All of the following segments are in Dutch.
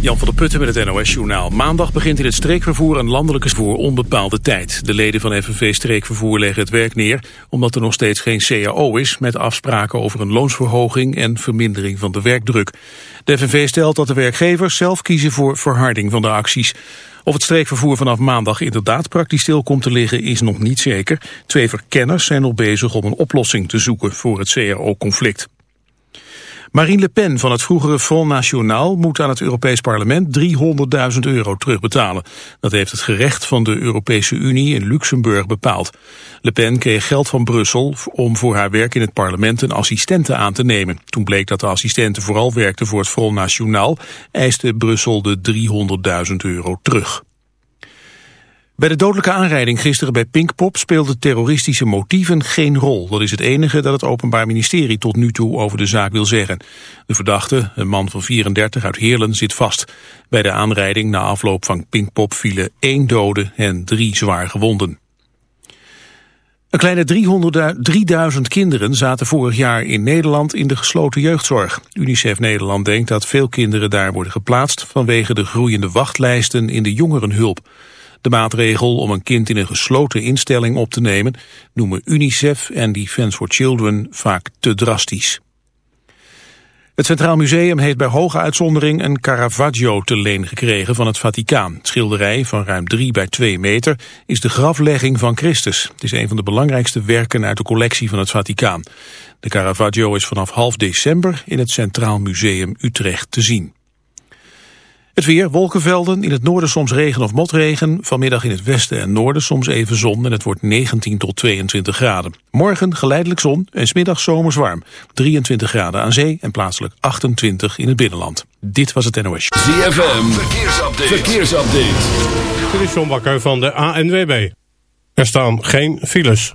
Jan van der Putten met het NOS-journaal. Maandag begint in het streekvervoer een landelijke voor onbepaalde tijd. De leden van FNV Streekvervoer leggen het werk neer... omdat er nog steeds geen CAO is... met afspraken over een loonsverhoging en vermindering van de werkdruk. De FNV stelt dat de werkgevers zelf kiezen voor verharding van de acties. Of het streekvervoer vanaf maandag inderdaad praktisch stil komt te liggen is nog niet zeker. Twee verkenners zijn nog bezig om een oplossing te zoeken voor het CAO-conflict. Marine Le Pen van het vroegere Front National moet aan het Europees Parlement 300.000 euro terugbetalen. Dat heeft het gerecht van de Europese Unie in Luxemburg bepaald. Le Pen kreeg geld van Brussel om voor haar werk in het parlement een assistente aan te nemen. Toen bleek dat de assistente vooral werkte voor het Front National, eiste Brussel de 300.000 euro terug. Bij de dodelijke aanrijding gisteren bij Pinkpop speelden terroristische motieven geen rol. Dat is het enige dat het Openbaar Ministerie tot nu toe over de zaak wil zeggen. De verdachte, een man van 34 uit Heerlen, zit vast. Bij de aanrijding na afloop van Pinkpop vielen één dode en drie zwaar gewonden. Een kleine 300, 3000 kinderen zaten vorig jaar in Nederland in de gesloten jeugdzorg. UNICEF Nederland denkt dat veel kinderen daar worden geplaatst vanwege de groeiende wachtlijsten in de jongerenhulp. De maatregel om een kind in een gesloten instelling op te nemen noemen UNICEF en Defence for Children vaak te drastisch. Het Centraal Museum heeft bij hoge uitzondering een Caravaggio te leen gekregen van het Vaticaan. Schilderij van ruim 3 bij 2 meter is de graflegging van Christus. Het is een van de belangrijkste werken uit de collectie van het Vaticaan. De Caravaggio is vanaf half december in het Centraal Museum Utrecht te zien. Het weer, wolkenvelden, in het noorden soms regen of motregen. Vanmiddag in het westen en noorden soms even zon en het wordt 19 tot 22 graden. Morgen geleidelijk zon en smiddag zomers warm. 23 graden aan zee en plaatselijk 28 in het binnenland. Dit was het NOS. ZFM, verkeersupdate. verkeersupdate. Dit is John Bakker van de ANWB. Er staan geen files.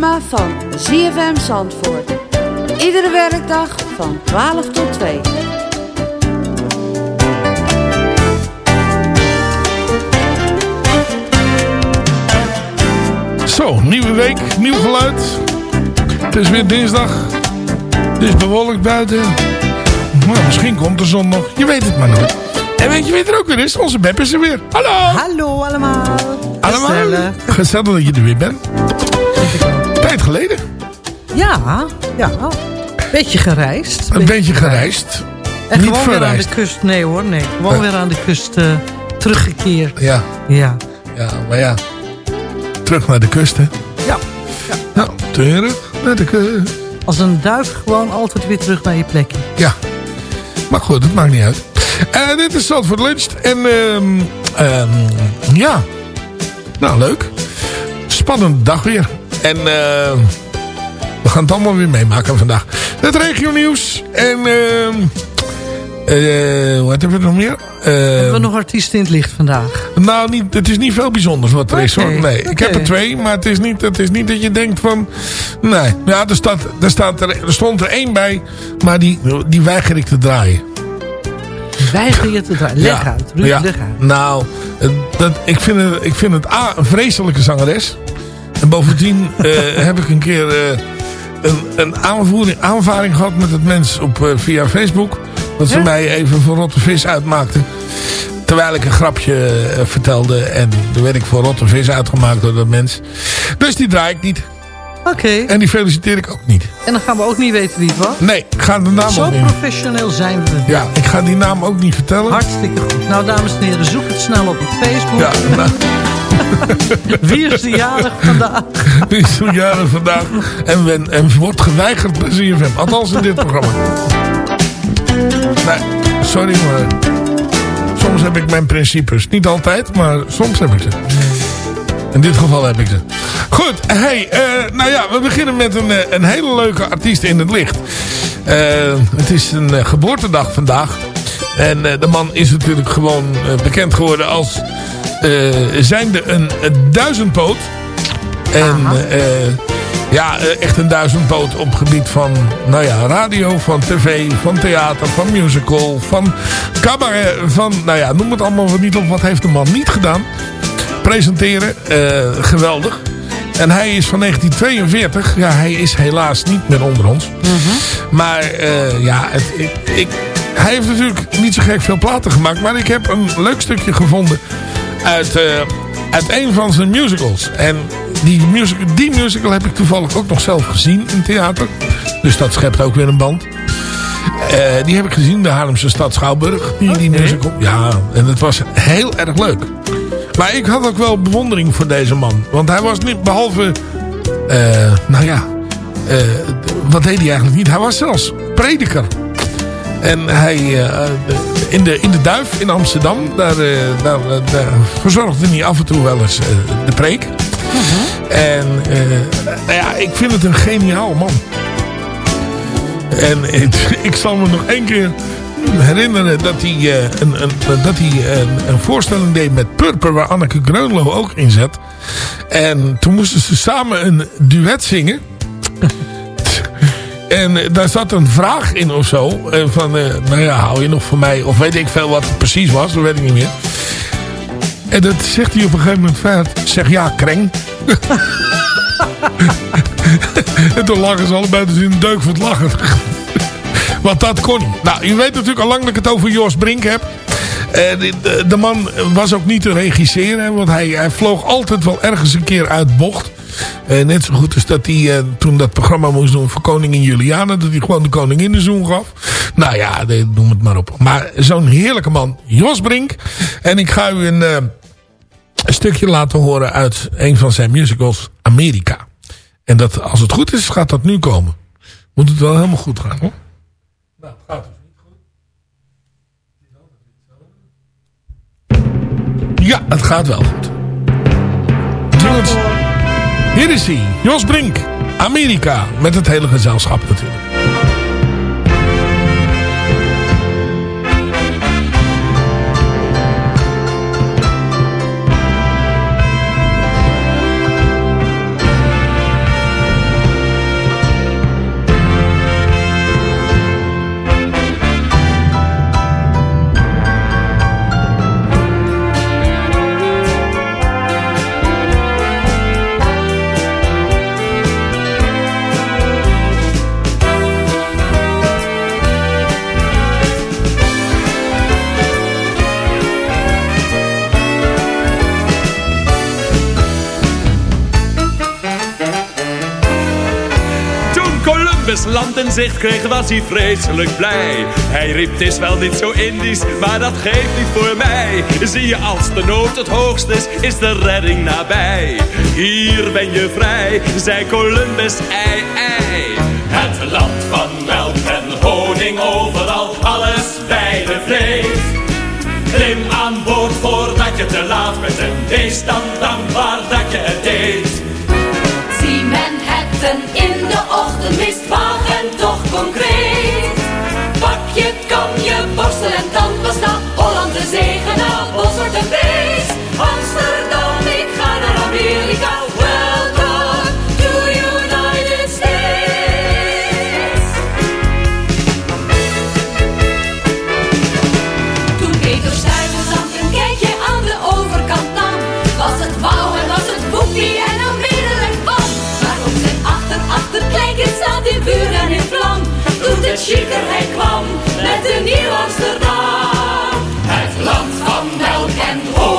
Van ZFM Zandvoort. Iedere werkdag van 12 tot 2. Zo, nieuwe week, nieuw geluid. Het is weer dinsdag. Het is bewolkt buiten. Maar misschien komt de zon nog. Je weet het maar nooit. En weet je wie er ook weer is? Onze Beb is er weer. Hallo! Hallo allemaal. Allemaal. Gezellig. Gezellig dat je er weer bent. Tijd geleden. Ja, ja. Beetje gereisd. Een beetje gereisd. En niet gewoon weer aan de kust. Nee hoor, nee. Gewoon Eh. weer aan de kust eh, teruggekeerd. Ja, Ja. ja, maar ja. Terug naar de kust, hè. ja. Nou, terug naar de kust. Als een duif gewoon altijd weer terug naar je plekje. Ja. Maar goed, dat maakt niet uit. Eh, dit is Zandvoort Lunch. En ehm ehm, ja. Nou, leuk. Spannende dag weer. En eh, we gaan het allemaal weer meemaken vandaag. Het regio nieuws. En ehm eh, wat hebben we nog meer? Hebben we Ehm, nog artiesten in het licht vandaag? nou, niet, het is niet veel bijzonders wat er is hoor. Nee, ik heb er twee, maar het is, niet, het is niet dat je denkt van... Nee, ja, er, staat, er, staat er, er stond er één bij, maar die, die weiger ik te draaien. Weiger je te draaien. Leg uit, Ruud, ja. leg uit. Nou, dat, ik, vind het, ik vind het A, een vreselijke zangeres. En bovendien eh, heb ik een keer eh, een, een aanvoering, aanvaring gehad met het mens op, eh, via Facebook. Dat ze Ja? mij even voor rotte vis uitmaakten. Terwijl ik een grapje vertelde. En toen werd ik voor rotte vis uitgemaakt door dat mens. Dus die draai ik niet. Oké. En die feliciteer ik ook niet. En dan gaan we ook niet weten wie het was. Nee, ik ga de naam Zo ook niet. professioneel zijn we. Ja, ik ga die naam ook niet vertellen. Hartstikke goed. Nou, dames en heren, zoek het snel op op Facebook. Ja, nou, Wie is de jarig vandaag? die is zo'n jaren vandaag. En, en wordt geweigerd bij ZFM. Althans in dit programma. Nee, sorry maar. Soms heb ik mijn principes. Niet altijd, maar soms heb ik ze. In dit geval heb ik ze. Goed, hey, eh, nou ja, we beginnen met een, eh, een hele leuke artiest in het licht. Eh, het is een geboortedag vandaag. En de man is natuurlijk gewoon bekend geworden als eh, zijnde een, een duizendpoot. En eh, ja, eh, echt een duizendpoot op gebied van nou ja, radio, van tv, van theater, van musical, van cabaret, van nou ja, noem het allemaal maar niet op. Wat heeft de man niet gedaan? Presenteren, geweldig. En hij is van 1942. Ja, hij is helaas niet meer onder ons. Maar eh, ja, het, ik, ik, hij heeft natuurlijk niet zo gek veel platen gemaakt. Maar ik heb een leuk stukje gevonden uit, eh, uit een van zijn musicals. En die musical, die musical heb ik toevallig ook nog zelf gezien in theater. Dus dat schept ook weer een band. Eh, die heb ik gezien, de Haarlemse stad Schouwburg. Die, die musical. Ja, en het was heel erg leuk. Maar ik had ook wel bewondering voor deze man. Want hij was niet, behalve... eh, nou ja, wat deed hij eigenlijk niet? Hij was zelfs prediker. En hij, in, de, in de Duif in Amsterdam, daar, eh, daar, eh, daar verzorgde hij af en toe wel eens eh, de preek. En eh, nou ja, ik vind het een geniaal man. En het- ik zal me nog één keer herinneren dat hij, een, een, dat hij een, een voorstelling deed met Purper, waar Anneke Greunlo ook in zat. En toen moesten ze samen een duet zingen. En eh, daar zat een vraag in of zo. eh, van, eh, nou ja, hou je nog van mij? Of weet ik veel wat het precies was. Dat weet ik niet meer. En dat zegt hij op een gegeven moment verder. Zeg ja, kreng. en toen lachen ze allebei dus in een deuk van het lachen. Want dat kon. Nou, je weet natuurlijk al lang dat ik het over Jos Brink heb. De, de- de man was ook niet te regisseren. Want hij, hij vloog altijd wel ergens een keer uit bocht. Eh, net zo goed als dat hij eh, toen dat programma moest doen voor Koningin Juliana. Dat hij gewoon de koningin de zoen gaf. Nou ja, noem het maar op. Maar zo'n heerlijke man. Jos Brink. En ik ga u een, eh, een stukje laten horen uit een van zijn musicals. Amerika. En dat, als het goed is, gaat dat nu komen. Moet het wel helemaal goed gaan hoor. Nou, het gaat dus niet goed. Ja, het gaat wel goed. Jongens, hier is hij. Jos Brink. Amerika. Met het hele gezelschap natuurlijk. Als land in zicht kreeg, was hij vreselijk blij. Hij riep, het is wel niet zo Indisch, maar dat geeft niet voor mij. Zie je, als de nood het hoogst is, is de redding nabij. Hier ben je vrij, zei Columbus, ei, ei. Het land van melk en honing overal, alles bij de vrees. Klim aan boord voordat je te laat bent en wees dan dankbaar dat je het deed. Zie men het een in mist en toch concreet. Pak je kam, je borstel en tandpasta, Holland de zegen bos wordt een beest. Schieker, hij kwam met de Nieuw-Amsterdam. Het land van melk en hoor.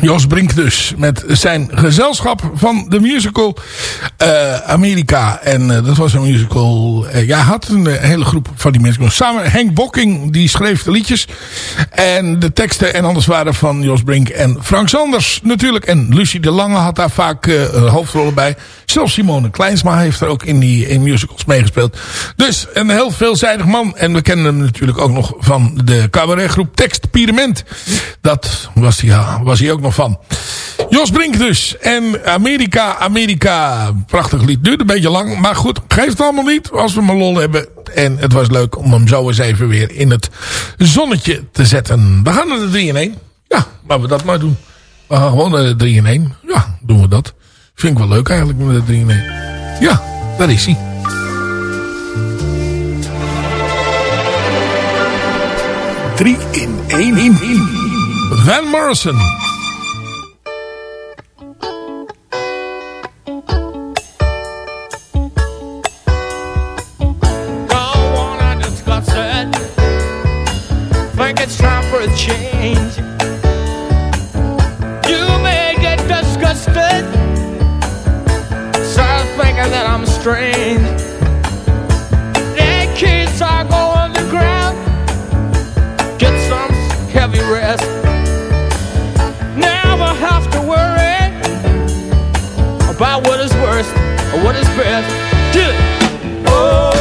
Jos Brink dus. Met zijn gezelschap van de musical uh, Amerika. En uh, dat was een musical... Uh, ja, had een hele groep van die mensen. Samen Henk Bokking, die schreef de liedjes. En de teksten en anders waren van Jos Brink en Frank Sanders natuurlijk. En Lucie de Lange had daar vaak hoofdrollen bij. Zelfs Simone Kleinsma heeft er ook in die in musicals meegespeeld. Dus een heel veelzijdig man. En we kennen hem natuurlijk ook nog van de cabaretgroep Tekst Pyramid. Dat was hij, was hij ook nog van. Jos Brink dus. En Amerika, Amerika. Prachtig lied. Duurt een beetje lang. Maar goed, geeft het allemaal niet. Als we maar lol hebben. En het was leuk om hem zo eens even weer in het zonnetje te zetten. We gaan naar de 3 in 1. Ja, laten we dat maar doen. We gaan gewoon naar de 3 in 1. Ja, doen we dat. Vind ik wel leuk eigenlijk met de 3 in 1. Ja, daar is hij. 3 in 1 in 1. Van Morrison. For a change. You may get disgusted, start thinking that I'm strange. The kids are going to ground. Get some heavy rest. Never have to worry about what is worst or what is best. It. Oh,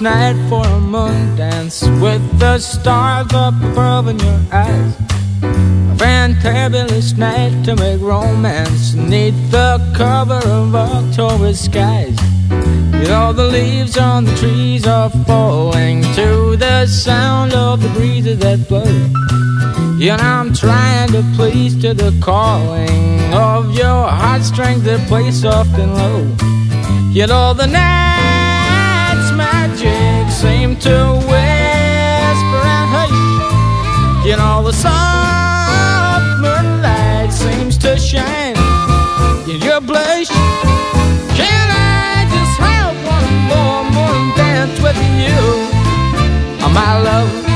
marvelous night for a moon dance with the stars up above in your eyes. A fantabulous night to make romance neath the cover of October skies. You know the leaves on the trees are falling to the sound of the breezes that blow. And I'm trying to please to the calling of your heartstrings that play soft and low. You know the magic seem to whisper and hush. You know the soft moonlight seems to shine in your blush. Can I just have one more morning dance with you, oh, my love?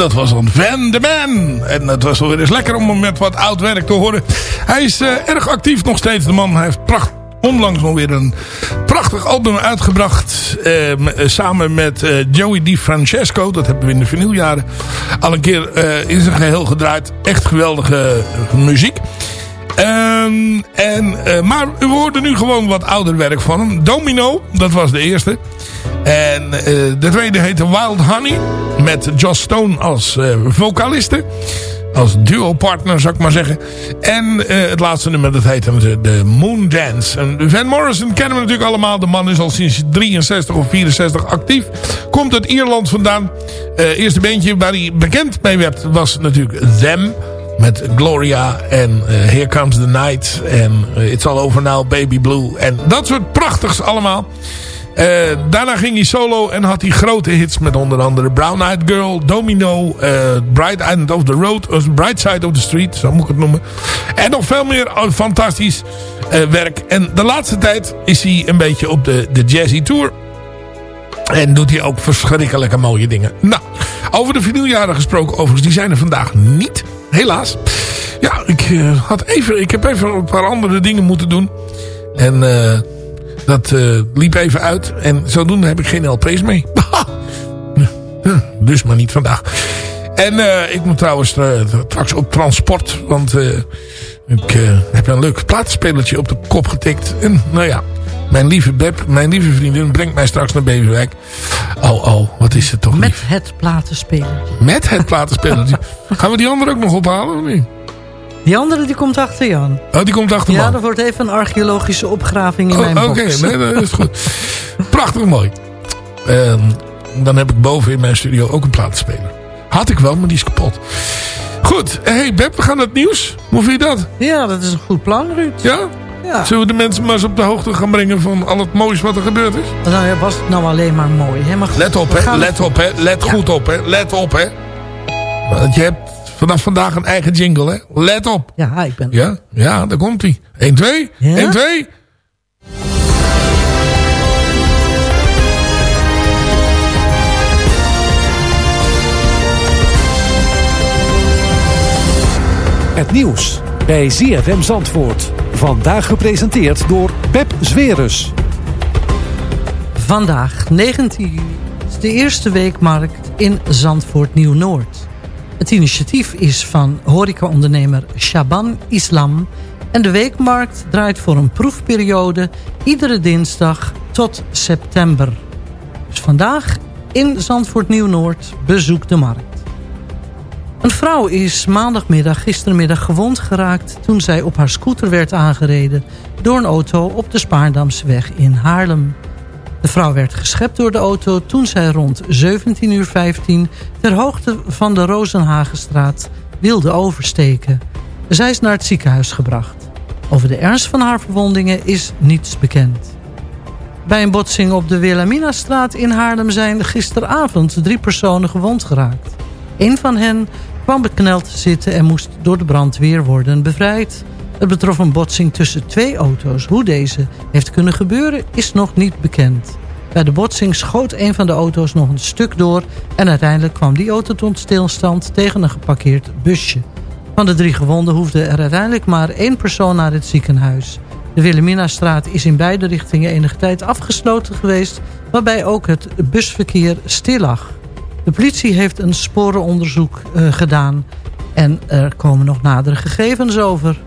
dat was dan Van de Man. En het was wel weer eens lekker om hem met wat oud werk te horen. Hij is eh, erg actief nog steeds, de man. Hij heeft onlangs nog weer een prachtig album uitgebracht. eh, m- eh, samen met eh, Joey Di Francesco. Dat hebben we in de vinyljaren al een keer in zijn geheel gedraaid. Echt geweldige muziek. Ehm, en, maar we hoorden nu gewoon wat ouder werk van hem. Domino, dat was de eerste. En eh, de tweede heette Wild Honey. Met Joss Stone als eh, vocaliste. Als duo-partner, zou ik maar zeggen. En eh, het laatste nummer, dat heet de, Moon Dance. En Van Morrison kennen we natuurlijk allemaal. De man is al sinds 63 of 64 actief. Komt uit Ierland vandaan. Eerste bandje waar hij bekend mee werd was natuurlijk Them. Met Gloria en Here Comes the Night. En It's All Over Now, Baby Blue. En dat soort prachtigs allemaal. Uh, daarna ging hij solo en had hij grote hits met onder andere Brown Eyed Girl, Domino, uh, Bright End of the Road, uh, Bright Side of the Street, zo moet ik het noemen. En nog veel meer fantastisch werk. En de laatste tijd is hij een beetje op de, de jazzy tour. En doet hij ook verschrikkelijke mooie dingen. Nou, over de vinyljaren gesproken overigens, die zijn er vandaag niet. Helaas. Ja, ik, had even, ik heb even een paar andere dingen moeten doen. En... Dat uh, liep even uit. En zodoende heb ik geen LP's mee. dus maar niet vandaag. En uh, ik moet trouwens uh, straks op transport. Want ik heb een leuk platenspelertje op de kop getikt. En nou ja, mijn lieve Beb, mijn lieve vriendin brengt mij straks naar Beverwijk. Oh, oh, wat is het toch Met lief. het platenspelertje. Met het platenspelertje. Gaan we die andere ook nog ophalen of niet? Die andere die komt achter Jan. Oh, die komt achter Ja, man. er wordt even een archeologische opgraving in oh, mijn Oké, box. nee, dat is goed. Prachtig mooi. En dan heb ik boven in mijn studio ook een platenspeler. Had ik wel, maar die is kapot. Goed, hey Beb, we gaan naar het nieuws. Hoe vind je dat? Ja, dat is een goed plan, Ruud. Ja? Ja. Zullen we de mensen maar eens op de hoogte gaan brengen van al het moois wat er gebeurd is? Nou ja, was het nou alleen maar mooi. Hè? Maar goed, Let op, hè. Let op, hè. Let Ja. goed op, hè. Let op, hè. Want je hebt vanaf vandaag een eigen jingle, hè. Let op. Ja, ik ben... Ja, ja, daar komt hij. 1, 2. Ja? 1, 2. Het nieuws bij ZFM Zandvoort. Vandaag gepresenteerd door Pep Zwerus. Vandaag, 19 juli, is de eerste weekmarkt in Zandvoort Nieuw-Noord. Het initiatief is van horecaondernemer Shaban Islam... en de weekmarkt draait voor een proefperiode iedere dinsdag tot september. Dus vandaag in Zandvoort Nieuw-Noord bezoek de markt. Een vrouw is maandagmiddag gistermiddag gewond geraakt... toen zij op haar scooter werd aangereden door een auto op de Spaardamseweg in Haarlem. De vrouw werd geschept door de auto toen zij rond 17.15 uur ter hoogte van de Rozenhagenstraat wilde oversteken. Zij is naar het ziekenhuis gebracht. Over de ernst van haar verwondingen is niets bekend. Bij een botsing op de Wilhelminastraat in Haarlem zijn gisteravond drie personen gewond geraakt. Een van hen kwam bekneld te zitten en moest door de brandweer worden bevrijd. Het betrof een botsing tussen twee auto's. Hoe deze heeft kunnen gebeuren is nog niet bekend. Bij de botsing schoot een van de auto's nog een stuk door... en uiteindelijk kwam die auto tot stilstand tegen een geparkeerd busje. Van de drie gewonden hoefde er uiteindelijk maar één persoon naar het ziekenhuis. De Wilhelminastraat is in beide richtingen enige tijd afgesloten geweest... waarbij ook het busverkeer stil lag. De politie heeft een sporenonderzoek uh, gedaan... en er komen nog nadere gegevens over.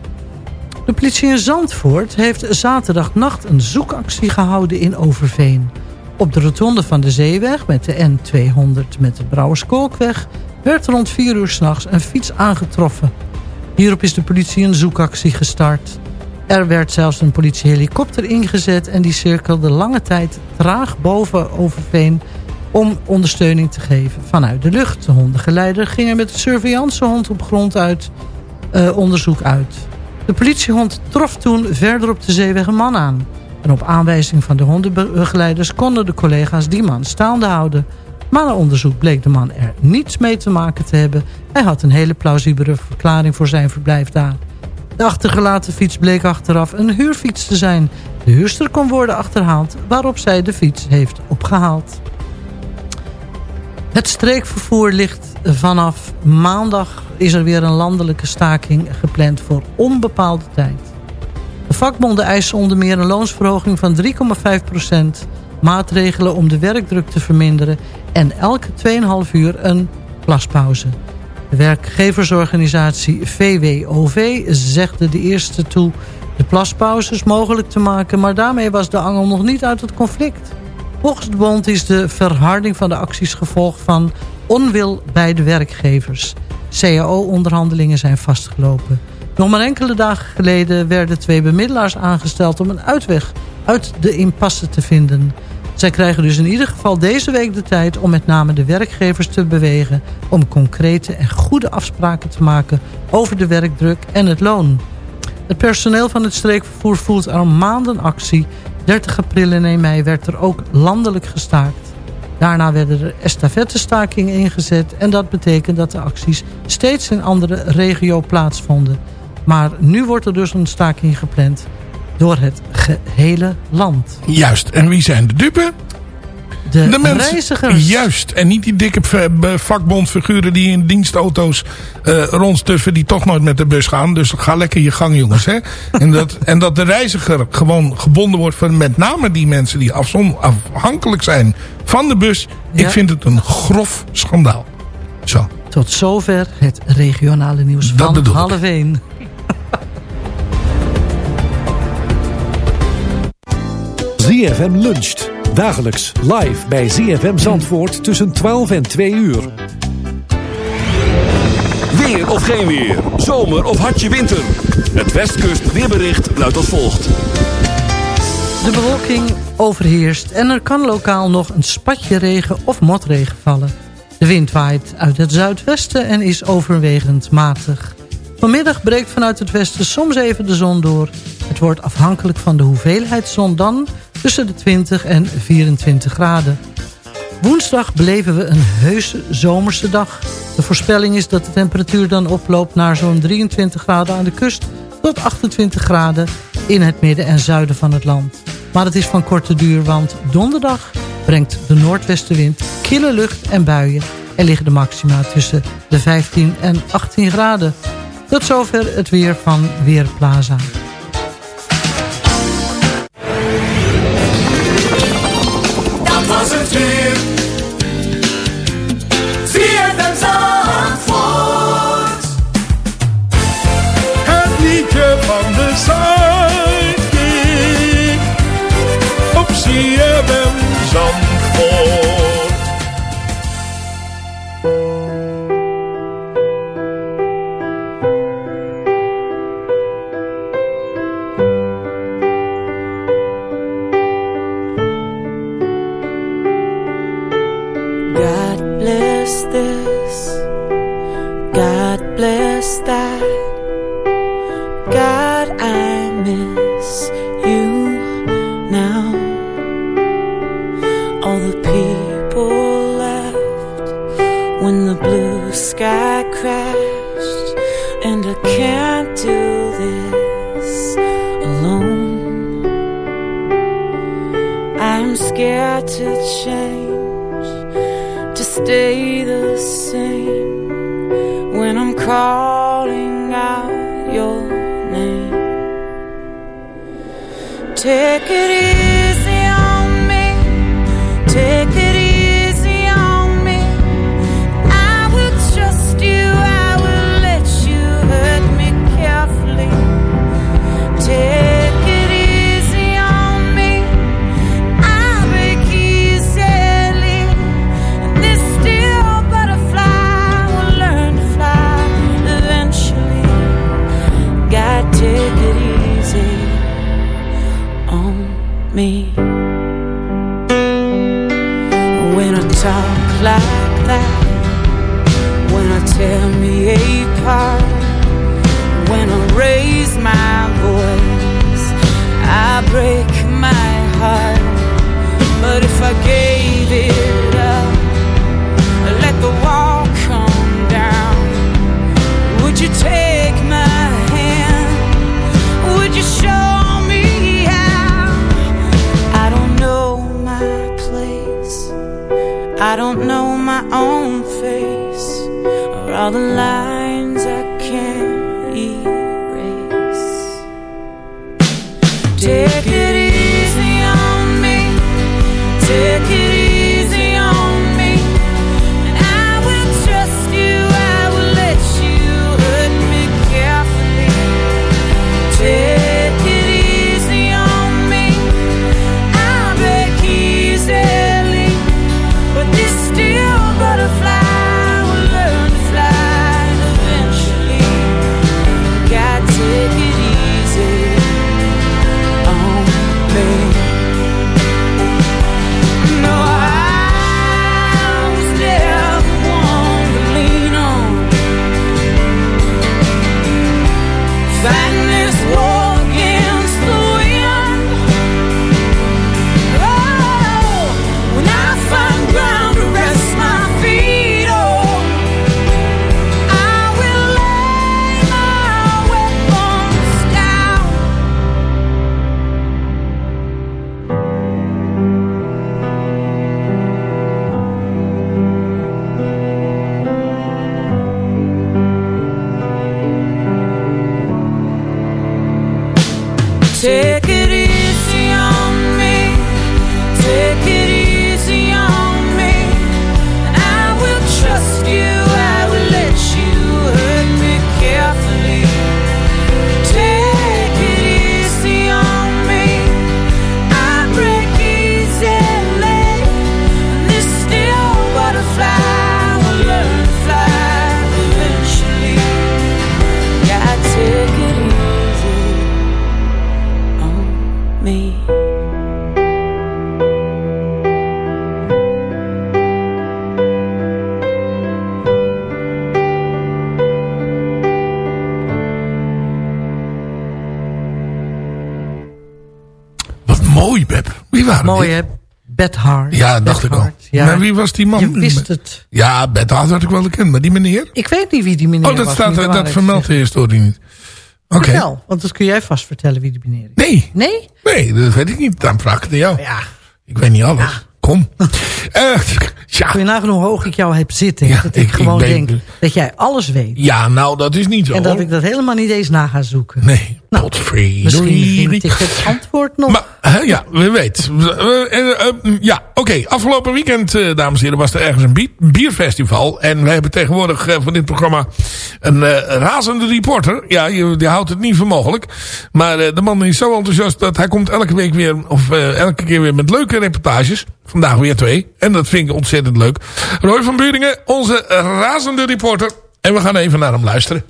De politie in Zandvoort heeft zaterdagnacht een zoekactie gehouden in Overveen. Op de rotonde van de Zeeweg met de N200 met de Brouwerskolkweg... werd rond 4 uur s'nachts een fiets aangetroffen. Hierop is de politie een zoekactie gestart. Er werd zelfs een politiehelikopter ingezet... en die cirkelde lange tijd traag boven Overveen om ondersteuning te geven vanuit de lucht. De hondengeleider ging er met de surveillancehond op grond uit uh, onderzoek uit. De politiehond trof toen verder op de zeeweg een man aan. En op aanwijzing van de hondenbegeleiders konden de collega's die man staande houden. Maar na onderzoek bleek de man er niets mee te maken te hebben. Hij had een hele plausibele verklaring voor zijn verblijf daar. De achtergelaten fiets bleek achteraf een huurfiets te zijn. De huurster kon worden achterhaald waarop zij de fiets heeft opgehaald. Het streekvervoer ligt vanaf maandag is er weer een landelijke staking gepland voor onbepaalde tijd. De vakbonden eisen onder meer een loonsverhoging van 3,5% maatregelen om de werkdruk te verminderen en elke 2,5 uur een plaspauze. De werkgeversorganisatie VWOV zegde de eerste toe de plaspauzes mogelijk te maken, maar daarmee was de angel nog niet uit het conflict. Volgens de bond is de verharding van de acties gevolg van onwil bij de werkgevers. CAO-onderhandelingen zijn vastgelopen. Nog maar enkele dagen geleden werden twee bemiddelaars aangesteld... om een uitweg uit de impasse te vinden. Zij krijgen dus in ieder geval deze week de tijd... om met name de werkgevers te bewegen... om concrete en goede afspraken te maken over de werkdruk en het loon. Het personeel van het streekvervoer voert al maanden actie. 30 april en 1 mei werd er ook landelijk gestaakt. Daarna werden er estafettestakingen ingezet... en dat betekent dat de acties steeds in andere regio plaatsvonden. Maar nu wordt er dus een staking gepland door het gehele land. Juist, en wie zijn de dupe? De, reizigers. Juist, en niet die dikke vakbondfiguren die in dienstauto's uh, rondstuffen... die toch nooit met de bus gaan. Dus ga lekker je gang, jongens. Hè? en, dat, en dat de reiziger gewoon gebonden wordt... van met name die mensen die afhankelijk zijn van de bus. Ja. Ik vind het een grof schandaal. Zo. Tot zover het regionale nieuws Dat van half 1. ZFM luncht. Dagelijks live bij ZFM Zandvoort tussen 12 en 2 uur. Weer of geen weer. Zomer of hartje winter. Het Westkust weerbericht luidt als volgt. De bewolking overheerst en er kan lokaal nog een spatje regen of motregen vallen. De wind waait uit het zuidwesten en is overwegend matig. Vanmiddag breekt vanuit het westen soms even de zon door. Het wordt afhankelijk van de hoeveelheid zon dan tussen de 20 en 24 graden. Woensdag beleven we een heuse zomerse dag. De voorspelling is dat de temperatuur dan oploopt naar zo'n 23 graden aan de kust... tot 28 graden in het midden en zuiden van het land. Maar het is van korte duur, want donderdag brengt de noordwestenwind kille lucht en buien... en liggen de maxima tussen de 15 en 18 graden. Tot zover het weer van Weerplaza. Ja, dacht ik al. Ja. Maar wie was die man? Je wist het. Ja, Beth Hart had ik wel gekend, maar die meneer? Ik weet niet wie die meneer Oh, dat, was. staat, dat vermeldt de historie niet. Oké. Vertel, want dat kun jij vast vertellen wie die meneer is. Nee. Nee? Nee, dat weet ik niet. Dan vraag ik het jou. Ja. Ik weet niet alles. Kom. Eh, ja. Kun je nagaan hoe hoog ik jou heb zitten? Ja, dat ik, gewoon ben- denk dat jij alles weet. ja, nou, dat is niet zo. En dat ik dat helemaal niet eens na ga zoeken. Nee, potverdorie. Misschien vind ik het antwoord nog. Maar, hè, ja, we weten. Eh, eh, eh, ja, oké. Afgelopen weekend, dames en heren, was er ergens een bi- bierfestival. En wij hebben tegenwoordig voor dit programma een razende reporter. Ja, je, je houdt het niet voor mogelijk. Maar de man is zo enthousiast dat hij komt elke week weer, of elke keer weer met leuke reportages. Vandaag weer twee. En dat vind ik ontzettend leuk. Roy van Buringen, onze razende reporter. En we gaan even naar hem luisteren.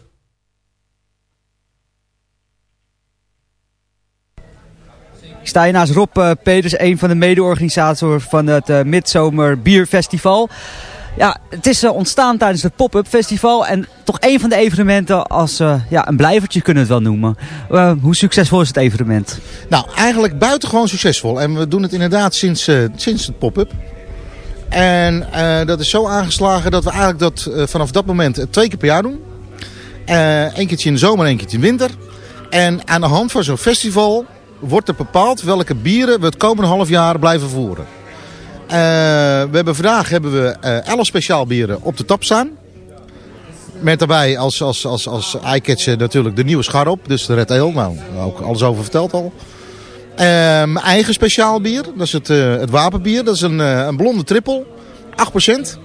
Ik sta hier naast Rob eh, Peters, een van de mede-organisatoren van het eh, Midzomer Bierfestival. Ja, het is eh, ontstaan tijdens het pop-up festival en toch een van de evenementen als ja, een blijvertje kunnen we het wel noemen. Hoe succesvol is het evenement? Nou, eigenlijk buitengewoon succesvol. En we doen het inderdaad sinds, sinds het pop-up. En dat is zo aangeslagen dat we eigenlijk dat vanaf dat moment twee keer per jaar doen. Eén keertje in de zomer en één keertje in de winter. En aan de hand van zo'n festival wordt er bepaald welke bieren we het komende half jaar blijven voeren. Eh, we hebben vandaag hebben we eh 11 speciaal bieren op de tap staan. Met daarbij als, als, als, als eyecatcher natuurlijk de nieuwe scharop. Dus de Red Ale. Nou, ook alles over verteld al. Mijn eigen speciaal bier. Dat is het, eh, het wapenbier. Dat is een, een blonde triple. 8%.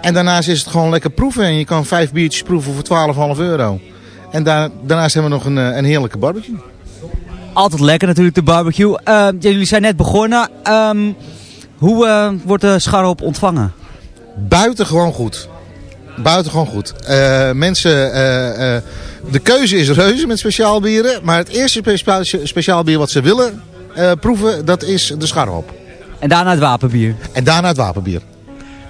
En daarnaast is het gewoon lekker proeven. En je kan vijf biertjes proeven voor 12,5 euro. En daar, daarnaast hebben we nog een, een heerlijke barbecue. Altijd lekker natuurlijk, de barbecue. Eh, jullie zijn net begonnen. Ehm, hoe eh, wordt de scharop ontvangen? Buitengewoon goed. Buitengewoon goed. Eh, mensen, de keuze is reuze met speciaal bieren. Maar het eerste speciaal, speciaal bier wat ze willen proeven, dat is de scharhop. En daarna het wapenbier. En daarna het wapenbier.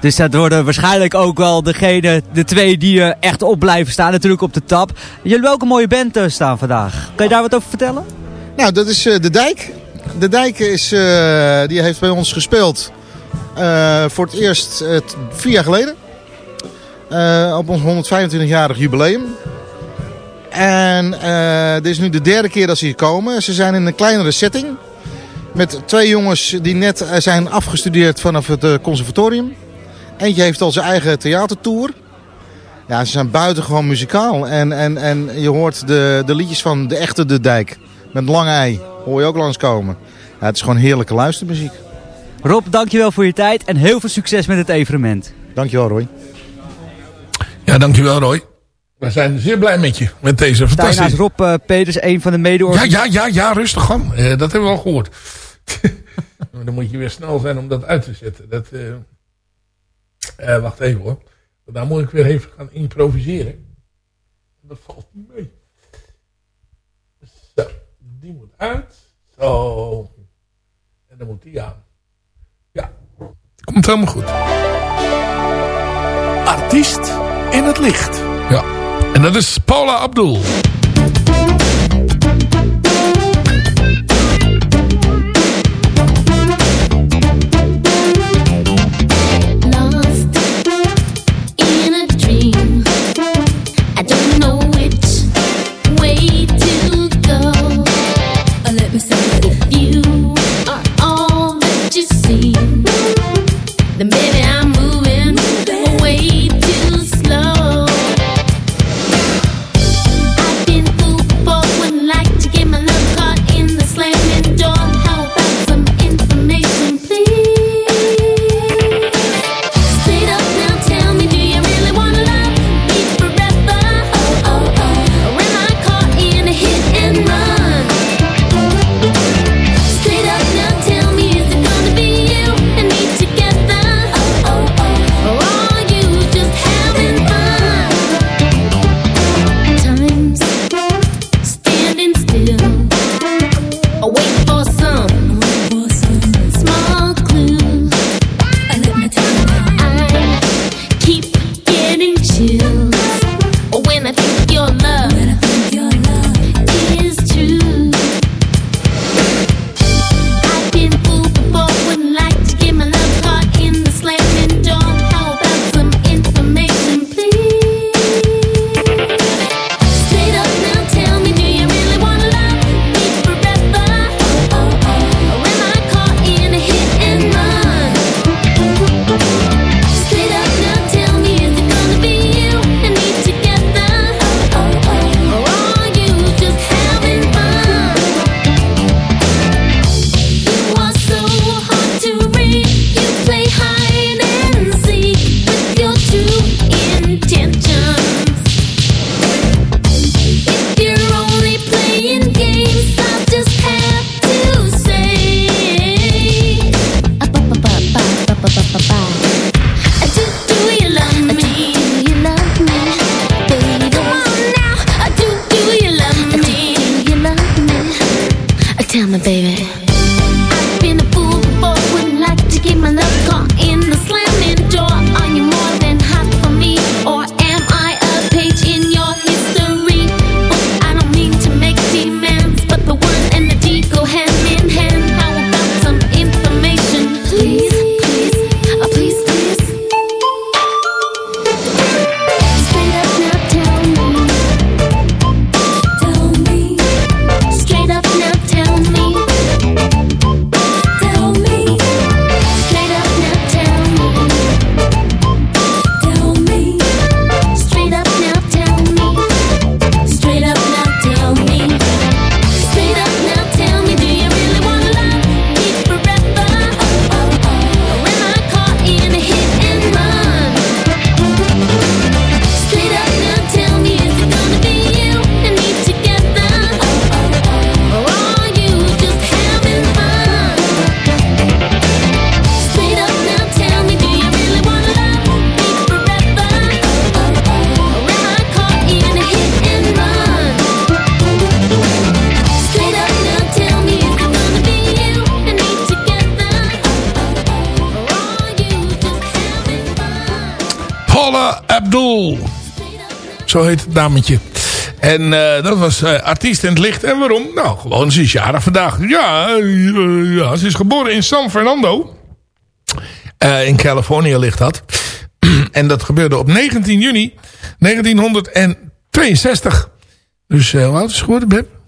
Dus dat worden waarschijnlijk ook wel degene, de twee die er echt op blijven staan. Natuurlijk op de tap. Jullie hebben ook een mooie band staan vandaag. Kan je daar wat over vertellen? Nou, dat is eh, De Dijk. De Dijk is, eh, die heeft bij ons gespeeld eh, voor het eerst vier jaar geleden. Op ons 125-jarig jubileum. En dit is nu de derde keer dat ze hier komen. Ze zijn in een kleinere setting. Met twee jongens die net zijn afgestudeerd vanaf het conservatorium. Eentje heeft al zijn eigen theatertour. Ja, ze zijn buitengewoon muzikaal. En, en, en je hoort de, de liedjes van de echte De Dijk. Met lang ei. Hoor je ook langskomen. Ja, het is gewoon heerlijke luistermuziek. Rob, dankjewel voor je tijd en heel veel succes met het evenement. Dankjewel Roy. Ja, dankjewel Roy. We zijn zeer blij met je. Met deze fantastische... Rob eh, Peters, een van de Ja, mede-organisatoren. ja, ja, ja, rustig aan. Eh, dat hebben we al gehoord. Dan moet je weer snel zijn om dat uit te zetten. Dat, eh, eh, wacht even hoor. Daar moet ik weer even gaan improviseren. Dat valt niet mee. Zo, die moet uit. Zo. En dan moet die aan. Ja. Komt helemaal goed. Artiest in het licht. Ja. En dat is Paula Abdul. En eh, dat was eh, artiest in het licht. En waarom? Nou, gewoon, ze is jarig vandaag. Ja, eh, ja ze is geboren in San Fernando. In Californië ligt dat. en dat gebeurde op 19 juni 1962. Dus hoe oud is geworden, Beb?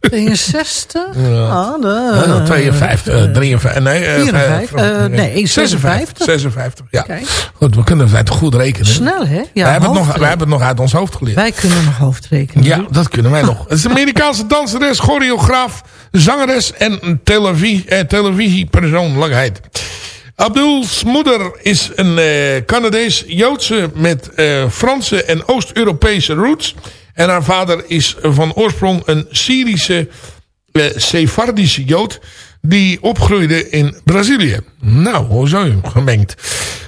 62? Ja. Ah, de, Ja, nou, 52, eh, 53, nee, eh, 54, eh, eh, nee, 56. 56, ja. Kijk. Goed, we kunnen het goed rekenen. Snel, hè? Ja, wij, hebben het nog, wij hebben het nog uit ons hoofd geleerd. Wij kunnen nog hoofdrekenen. Ja, dat kunnen wij nog. Het is een Amerikaanse danseres, choreograaf, zangeres en televisie, eh, televisiepersoonlijkheid. Abdul's moeder is een Canadees-Joodse met Franse en Oost-Europese roots. En haar vader is van oorsprong een Syrische, eh, Sephardische Jood die opgroeide in Brazilië. Nou, hoezo gemengd.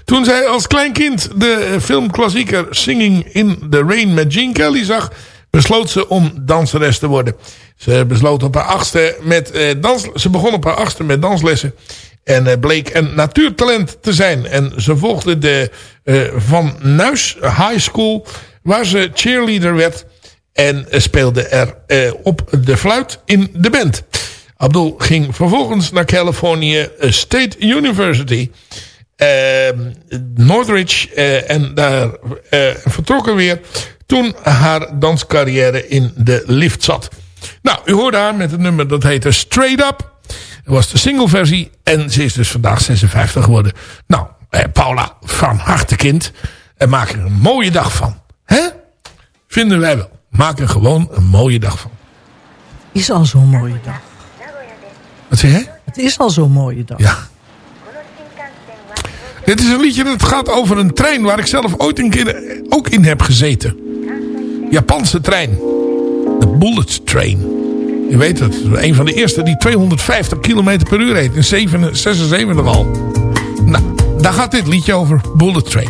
Toen zij als klein kind de filmklassieker Singing in the Rain met Gene Kelly zag, besloot ze om danseres te worden. Ze besloot op haar achtste met eh, dans, ze begon op haar achtste met danslessen en eh, bleek een natuurtalent te zijn. En ze volgde de eh, Van Nuis High School, waar ze cheerleader werd en eh, speelde er eh, op de fluit in de band. Abdul ging vervolgens naar California eh, State University, eh, Northridge, en daar eh, vertrokken weer toen haar danscarrière in de lift zat. Nou, u hoorde haar met het nummer dat heette Straight Up. Dat was de singleversie en ze is dus vandaag 56 geworden. Nou, Paula, van harte kind. En maak er een mooie dag van. Hè? Vinden wij wel. Maak er gewoon een mooie dag van. Is al zo'n mooie dag. Wat zeg jij? Het is al zo'n mooie dag. Ja. Dit is een liedje dat gaat over een trein waar ik zelf ooit een keer ook in heb gezeten. Japanse trein. De Bullet Train. Je weet het. Een van de eerste die 250 km per uur reed. In 7 76 al. Nou, daar gaat dit liedje over. Bullet Train.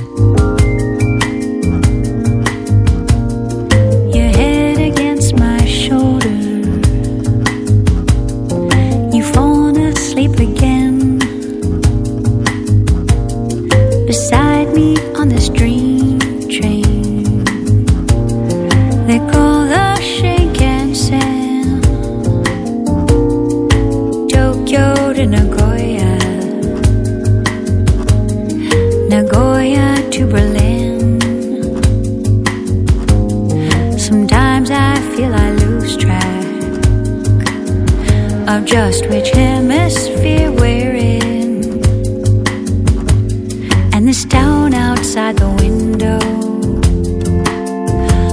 Of just which hemisphere we're in. And this town outside the window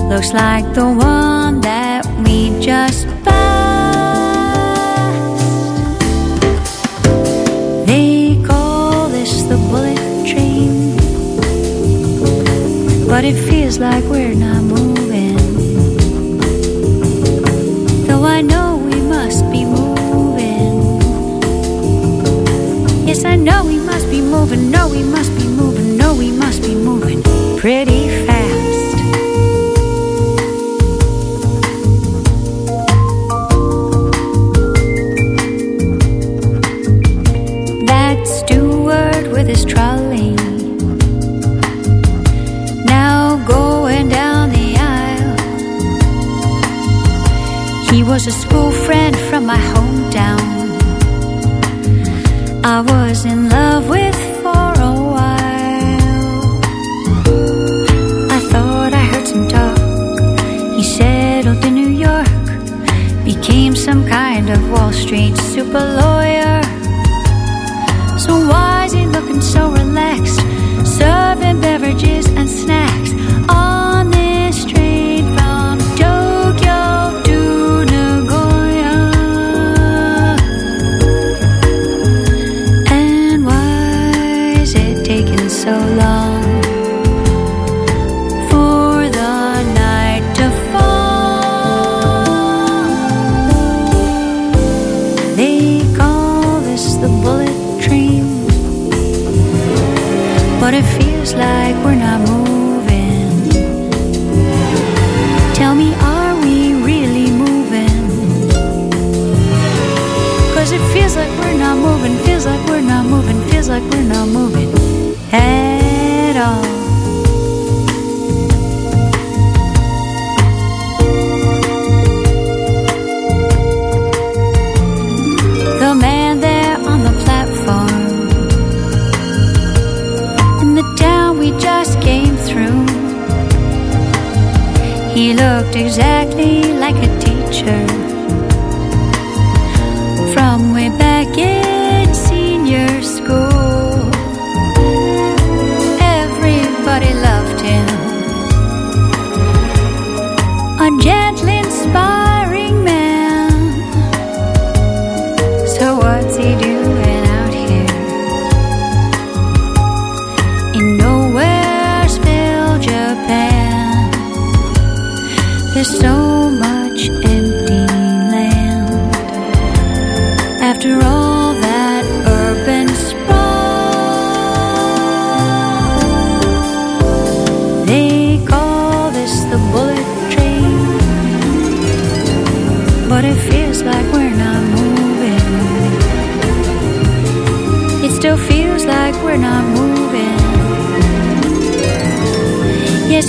looks like the one that we just passed. They call this the bullet train, but it feels like we're not moving. No, we must be moving. No, we must be moving pretty fast. That steward with his trolley now going down the aisle. He was a school friend from my hometown. I was in love with some kind of Wall Street super lawyer. So why is he looking so relaxed? Serving beverages and snacks on but it feels like we're not moving. Tell me, are we really moving? Cause it feels like we're not moving, feels like we're not moving, feels like we're not moving at all. Exactly like a teacher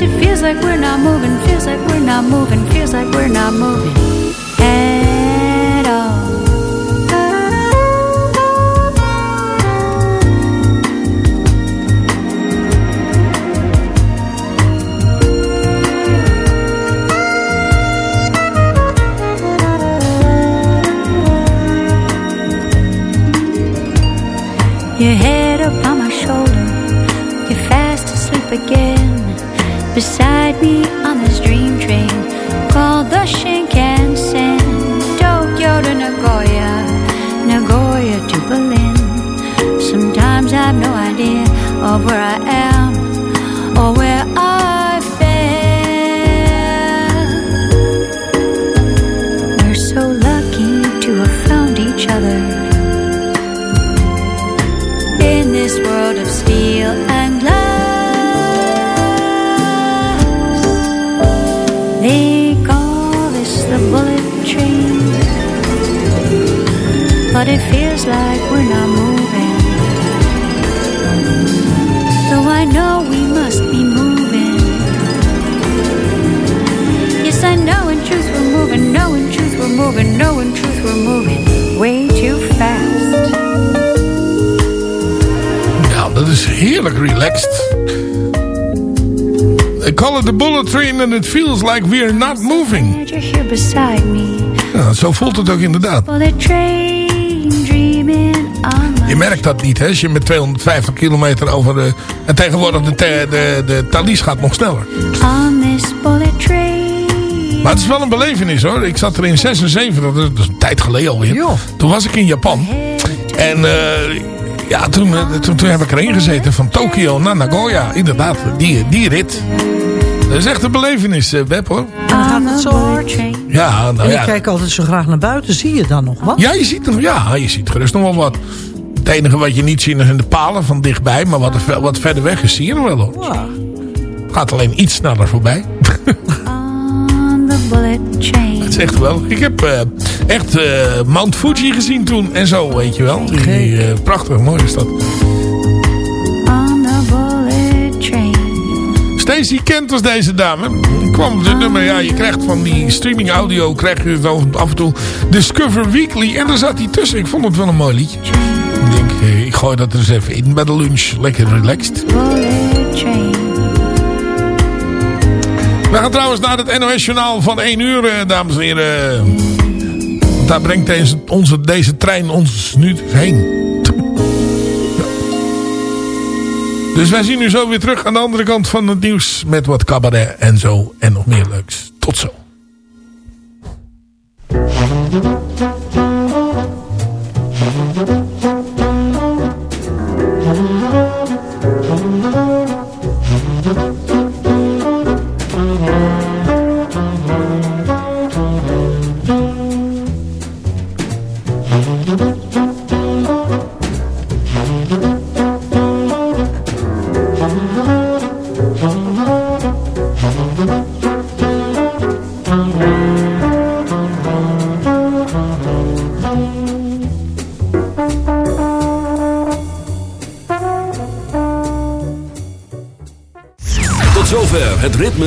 It feels like we're not moving, feels like we're not moving, feels like we're not moving at all. Your head Beside me on this know in truth we're moving way too fast. Nou, dat is heerlijk relaxed. They call it the bullet train and it feels like we're not moving. Ja, zo voelt het ook inderdaad. Je merkt dat niet, hè, als je met 250 kilometer over de... En tegenwoordig de, de, de, de Thalys gaat nog sneller. on this bullet train. Maar het is wel een belevenis hoor. Ik zat er in 76, dat is, dat is een tijd geleden alweer. Toen was ik in Japan. En eh, ja, toen, eh, toen, toen heb ik erin gezeten van Tokio naar Nagoya. Inderdaad, die, die rit. Dat is echt een belevenis, eh, Web hoor. Dan gaat het zo hard. Ja, nou en ik ja. kijk altijd zo graag naar buiten. Zie je dan nog wat? Ja, je ziet, nog, ja, je ziet gerust nog wel wat. Het enige wat je niet ziet zijn de palen van dichtbij. Maar wat, wat verder weg is, zie je nog wel hoor. Het gaat alleen iets sneller voorbij. Het is echt wel. Ik heb eh, echt eh, Mount Fuji gezien toen en zo, weet je wel. Die, die, eh, prachtig, mooi is dat. Stacey kent als deze dame. Ik kwam op dit nummer, ja, je krijgt van die streaming audio, krijg je het af en toe Discover Weekly. En daar zat hij tussen. Ik vond het wel een mooi liedje. Ik denk, ik gooi dat er eens even in bij de lunch. Lekker relaxed. We gaan trouwens naar het NOS Journaal van 1 uur, eh, dames en heren. Daar brengt deze, onze, deze trein ons nu heen. Dus wij zien u zo weer terug aan de andere kant van het nieuws. Met wat cabaret en zo en nog meer leuks. Tot zo.